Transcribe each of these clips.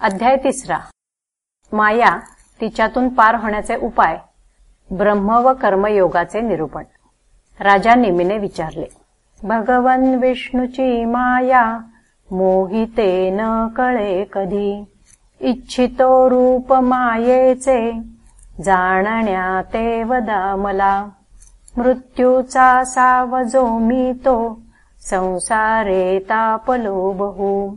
अध्याय तिसरा. माया तिच्यातून पार होण्याचे उपाय ब्रह्म व कर्मयोगाचे निरूपण. राजा निमिने विचारले भगवन विष्णूची माया मोहिते न कळे कधी? इच्छितो रूप मायेचे जाणण्या ते वदा मला. मृत्यूचा सावजो मी तो संसारे तापलो बहु.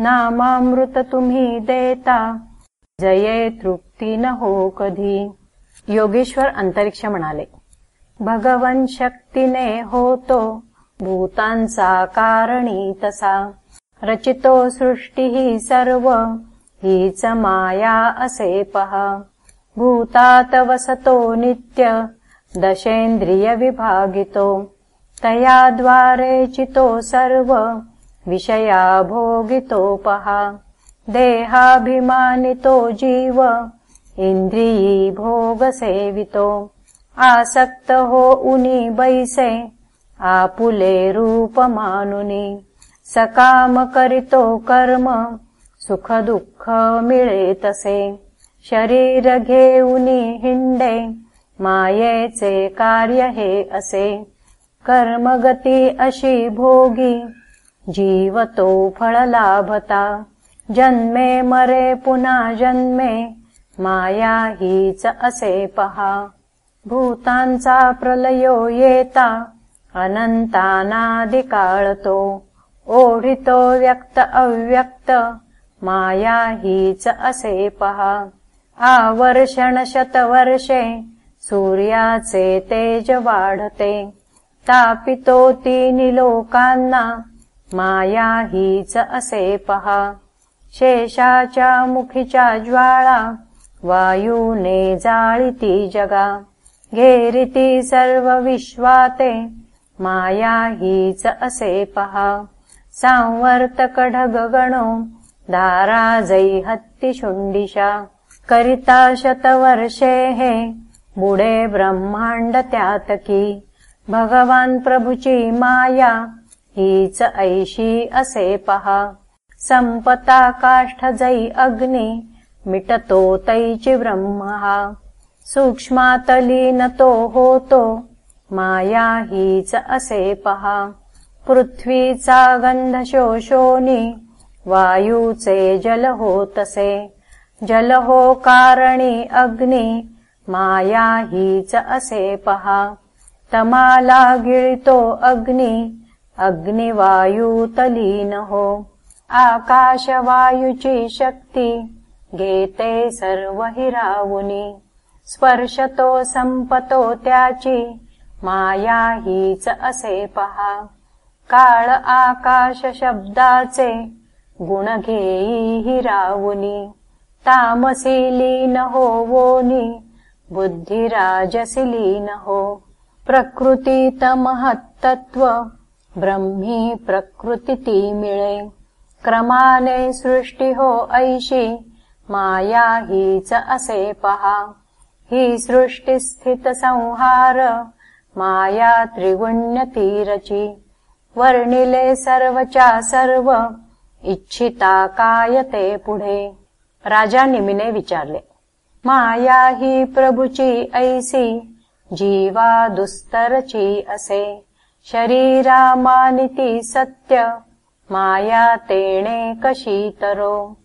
नामामृत तुम्ही देता जये तृप्ती न हो कधी। योगेश्वर अंतरिक्ष म्हणाले भगवन शक्तीने होतो भूतांचा कारणी तसा। रचितो सृष्टी ही सर्व हीच माया असे पहा। भूतात वसतो नित्य दशेंद्रिय विभागितो। तयाद्वारे चितो सर्व विषया भोगितो पहा देहाभिमानितो जीव इन्द्रियी भोगसेवितो। आसक्त हो उनी बैसे आपुले रूपमानुनी। सकाम करितो कर्म सुख दुःख मिळे तसे। शरीर घेऊनी हिंडे मायेचे कार्य हे असे। कर्मगती अशी भोगी जीवतो फळलाभता जन्मे मरे पुन्हा जन्मे माया हीच असे पहा। भूतांचा प्रलयो येता अनंतानादिकाळतो। ओढितो व्यक्त अव्यक्त माया हीच असे पहा। आवर्षण शतवर्षे सूर्याचे तेज वाढते। तापितो तीन लोकांना माया हीच असे पहा शेषाच्या मुखीच्या ज्वाळा वायूने जाळीती जगा। घेरिती सर्व विश्वाते माया हीच असे पहा सांवर्तक ढग गणो दारा जै हत्ती शुंडिशा। करिता शतवर्षे हे बुडे ब्रह्मांड त्यातकी। भगवान प्रभुची माया हीच ऐशी असे पहा संपता काष्ठ जै अग्नि मिटतो तैची ब्रह्म सूक्ष्मातलीनतो होतो माया हीच असे पहा पृथ्वीचा गंध शोषोनी वायूचे जल होतसे जल हो कारणी अग्नि माया हीच असे पहा तमाला गिळतो अग्नि अग्निवायुतलीन। हो आकाशवायुची शक्ती घेते सर्व हिरावुनी स्पर्शतो संपतो त्याची माया हीच असे पहा काळ आकाश शब्दाचे गुण घेई हिरावुनी। तामसी हो वोनी बुद्धिराजसी हो। प्रकृतीत महत्तत्व ब्रह्मी प्रकृती मिळे. क्रमाने सृष्टी हो ऐशी माया हीच असे पहा. ही सृष्टी स्थित संहार माया त्रिगुण्य तीरची वर्णिले सर्वच्या सर्व इच्छिता काय ते पुढे. राजा निमिने विचारले माया ही प्रभुची ऐसी जीवा दुस्तरची असे. शरीरा मानिती सत्य माया तेणे कशीतरो।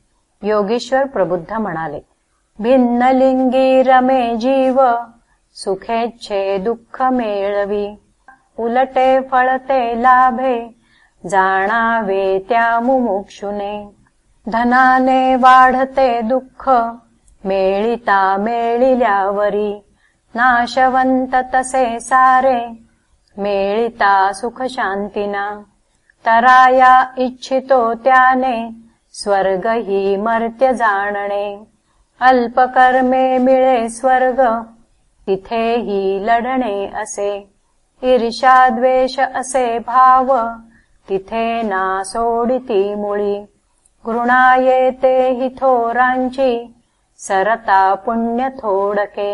योगेश्वर प्रबुद्ध भिन्न लिंगी रमे जीव सुखेच्छे दुःख मेळवी। उलटे फळते लाभे जाणावे त्या मुमुक्षुने। धनाने वाढते दुःख मेळिता मेळिल्यावरी। नाशवंत तसे सारे मेळिता सुख शांतीना तराया इच्छितो त्याने स्वर्ग ही मर्त्य जाणणे। अल्पकर्मे मिळे स्वर्ग तिथे ही लढणे असे। ईर्षाद्वेष असे भाव तिथे ना सोडिती मुळी। घृणा येते हि थोरांची सरता पुण्य थोडके।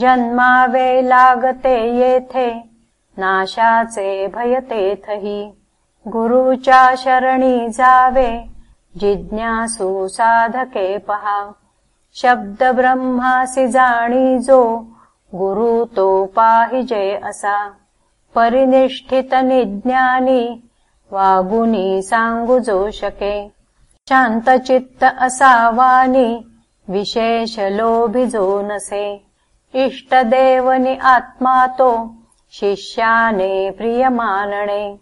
जन्मावे लागते येथे नाशाचे भयतेथही गुरुच्या शरणी जावे जिज्ञासु साधके पहा। शब्द ब्रह्मासि जाणीजो गुरु तो पाहि जय असा। परिनिष्ठित निज्ञानी वागुनी सांगुजो शके। शान्तचित्त असावानी विशेष लोभिजो नसे। इष्टदेवनि आत्मा तो शिष्याने प्रियमानणे।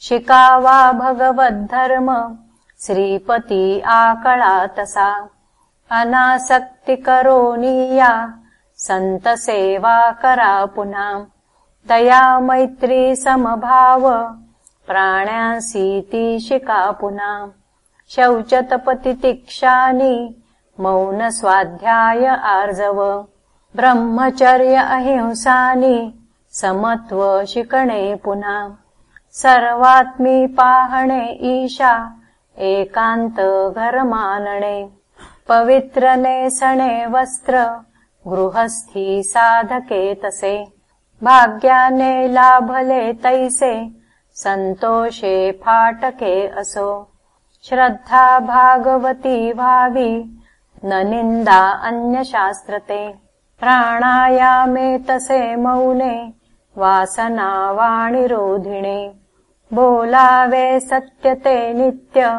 शिकावा भगवद्धर्म। श्रीपती आकळातसा अनासक्तिकरोनीया सन्तसेवा करा पुना। दया मैत्री समभाव। प्राण्यासीति शिका पुना। शौचतपतितिक्षानि मौन स्वाध्याय आर्जव। ब्रह्मचर्य अहिंसानि समत्व शिकणे पुना सर्वात्मी पाहणे ईशा एकान्त घरमानणे पवित्र नेसणे वस्त्र गृहस्थी साधके तसे भाग्याने लाभले तैसे सन्तोषे फाटके असो श्रद्धा भागवती भावी न निन्दा अन्यशास्त्रते प्राणायामे तसे मौने वासना वाणिरोधिणे बोलावे सत्यते नित्य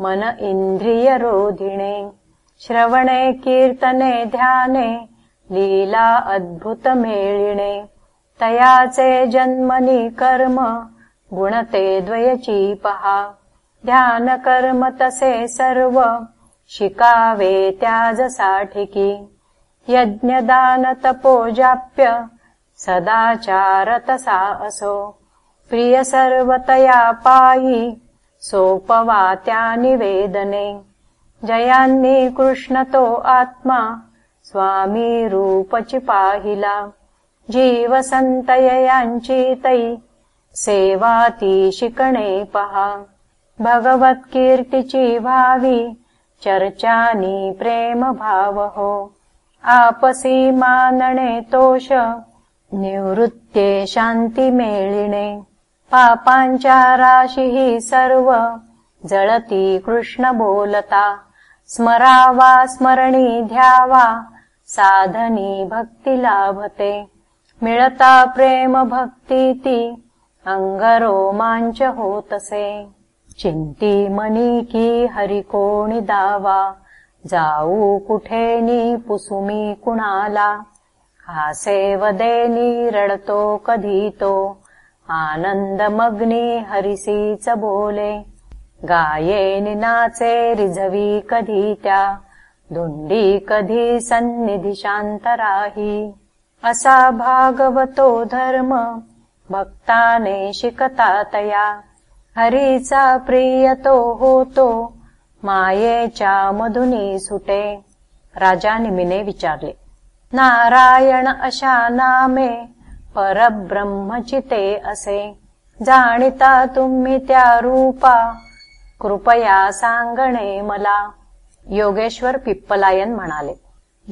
मन इन्द्रियरोधिणे। श्रवणे कीर्तने ध्याने लीला अद्भुतमेळिणे तयाचे जन्मनि कर्म गुणते द्वयची पहा ध्यान कर्म तसे सर्व शिकावे त्याज साठिकी यज्ञदान तपोजाप्य सदाचार तसा असो प्रिय सर्वतया पायी सोपवा त्या निवेदने जयान्नी कृष्णतो आत्मा स्वामी रूपचि पाहिला जीवसन्तययांची तै सेवाती शिकणे पहा। भगवत्कीर्तिची भावी चर्चानी प्रेम भाव आपसी मानणे तोष निवृत्ते शान्ति मेळिणे पापांच्या राशिहि सर्व। जळती कृष्ण बोलता। स्मरावा स्मरणी ध्यावा। साधनी भक्ति लाभते। मिळता प्रेम भक्तीति। अङ्गरोमाञ्च होतसे। चिन्ति मनी की हरिकोणि दावा। जाऊ कुठेनी पुसुमी कुणाला रडतो कधीतो। आनन्दमग्नि हरिसीच बोले। गाये निनाचे रिझवी कधी त्या धुंडी कधी सन्निधी शांतराही असा भागवतो धर्म भक्ताने शिकता तया हरीचा प्रियतो होतो मायेच्या मधुनी सुटे। राजानिमिने विचारले नारायण अशा नामे परब्रह्मचिते असे. जाणिता तुम्ही त्या रूपा. कृपया सांगणे मला. योगेश्वर पिप्पलायन म्हणाले.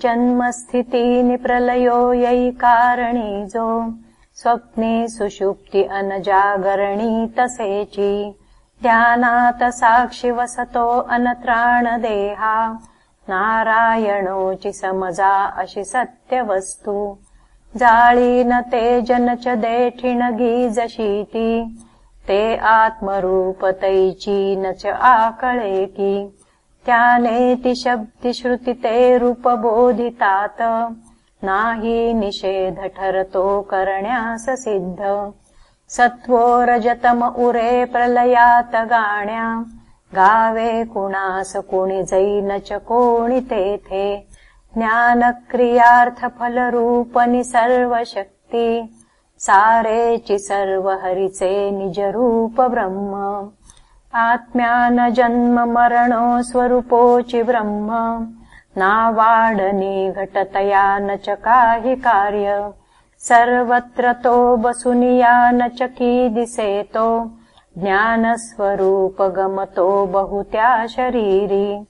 जन्मस्थिती निप्रलयो यै कारणी जो. स्वप्ने सुषुप्ति अनजागरणी तसेची. ध्यानात साक्षी वसतो अनत्राण देहा नारायणोचि समजा अशी सत्य वस्तू जाळी न ते जन च देठिण गीजशीती ते आत्मरूप तैची न च आकळे की त्यानेति शब्दि श्रुति ते रूप बोधितात. नाही निषेध ठरतो करण्यास सिद्ध. सत्वो रजतम उरे प्रलयात गाण्या गावे कुणास कोणी जैन च कोणी तेथे ज्ञानक्रियार्थ फलरूपनि सर्वशक्ती सारेचि सर्व हरिचे निजरूप ब्रह्म। आत्म्यान जन्म मरणो स्वरूपोचि ब्रह्म नावाडनी घटतया न च काहि कार्य। सर्वत्र तो बसुनिया न च कीदिसेतो ज्ञानस्वरूपगमतो बहुत्या शरीरी।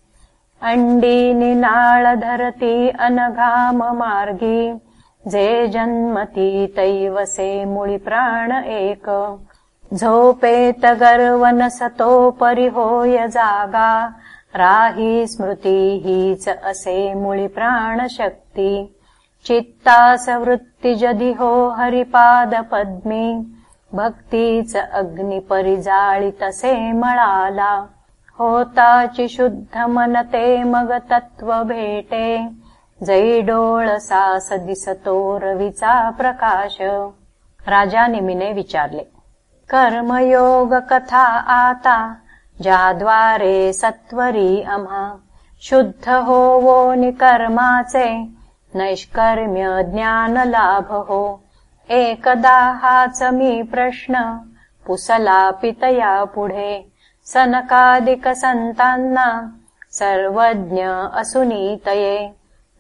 अण्डीनि नाळधरति अनघाम मार्गी जे जन्मति तैव से मुळि प्राण एक। झोपेत गर्वन सतो परिहोय जागा। राही स्मृती हीच असे मुळी प्राणशक्ती चित्तास वृत्ती पद्मी भक्तीच अग्नि होताची शुद्ध मनते मग तत्व भेटे. जै डोळसा सदिसतो रवीचा प्रकाश. राजा निमिने विचारले कर्मयोग कथा आता ज्याद्वारे सत्वरी अम्हा? शुद्ध होवो निकर्माचे नैष्कर्म्य ज्ञान लाभ हो एकदा हाच मी प्रश्न पुसला पितया पुढे सनकादिक असुनीतये.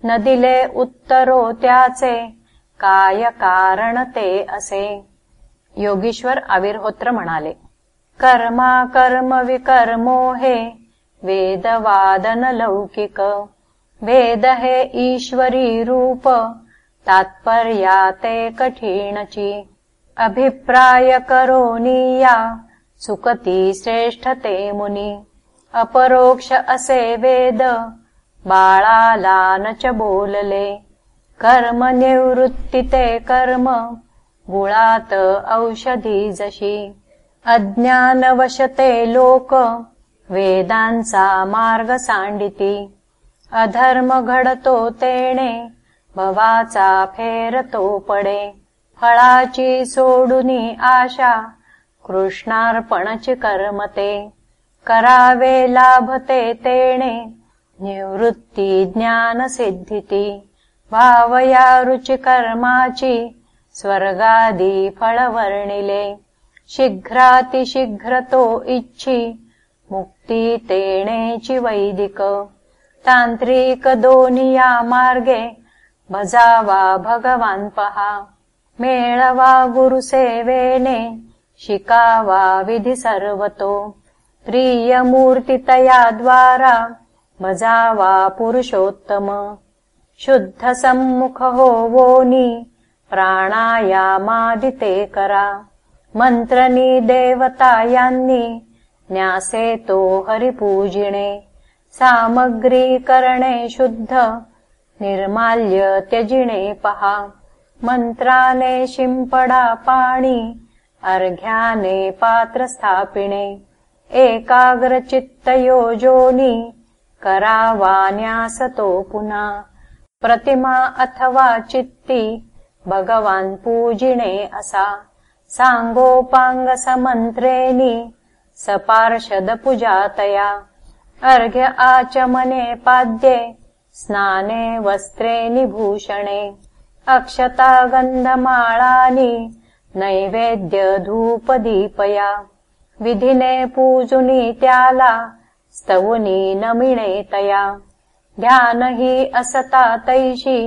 न दिले उत्तरो त्याचे काय कारण ते असे? योगीश्वर आविर्होत्र म्हणाले कर्मा कर्म विकर्मो हे वेदवादन लौकिक. वेद हे ईश्वरी रूप तात्पर्याते कठीणची। अभिप्राय करोनीया सुकती श्रेष्ठते मुनी। अपरोक्ष असे वेद बाळाला न च बोलले। कर्म निवृत्ती ते कर्म गुळात औषधी जशी। अज्ञानवशते लोक वेदांचा मार्ग सांडिती। अधर्म घडतो तेणे फेरतो पडे. फळाची सोडुनी आशा कृष्णार्पणची कर्मते करावे लाभते तेणे निवृत्ती ज्ञान सिद्धिती भावया रुचि कर्माची स्वर्गादी फळवर्णिले शीघ्रातिशीघ्रतो इच्छी मुक्ती तेणेची वैदिक. तांत्रिक दोनिया मार्गे भजावा भगवान पहा। मेळवा गुरुसेवेने शिकावा विधि सर्वतो। प्रियमूर्तितया द्वारा भजावा पुरुषोत्तम। शुद्ध सम्मुख होवोनी प्राणायामादिते करा। यांनी न्यासे तो हरिपूजिणे। सामग्री करणे शुद्ध निर्माल्य त्यजिणे पहा। मंत्राने शिंपडा पाणी अर्घ्याने पात्र स्थापिणे एकाग्र चित्त योजोनी करावान्यासतो पुन्हा प्रतिमा अथवा चित्ती भगवान पूजिणे असा। सांगोपांग समंत्रेनी सपार्षद पूजातया अर्घ्य आचमने पाद्ये स्नाने वस्त्रे निभूषणे अक्षता गन्धमालानि नैवेद्य धूपदीपया विधिने पूजुनी त्याला स्तवुनी नमिणे तया ध्यान हि असता तैषि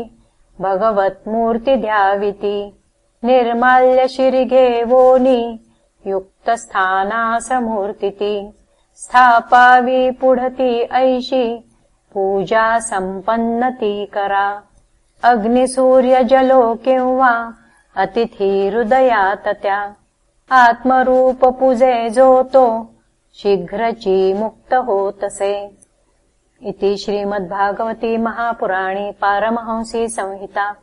भगवत्मूर्ति ध्याविति निर्माल्य शिरिघेवोनि युक्तस्थानासमूर्तिति स्थापावि पुढति ऐषि पूजा सम्पन्नती करा अग्निसूर्यजलो किंवा अतिथि हृदयातत्या आत्मरूप पूजे जोतो होतसे इति श्रीमद्भागवती महापुराणी पारमहंसी संहिता।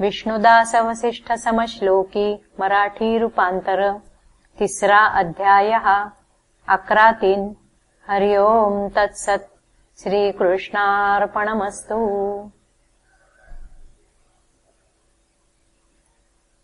विष्णुदासवसिष्ठसमश्लोकी मराठी रूपान्तर। तिसरा अध्यायः। अक्रातीन्। हरि ओम् तत्सत् श्रीकृष्णार्पणमस्तु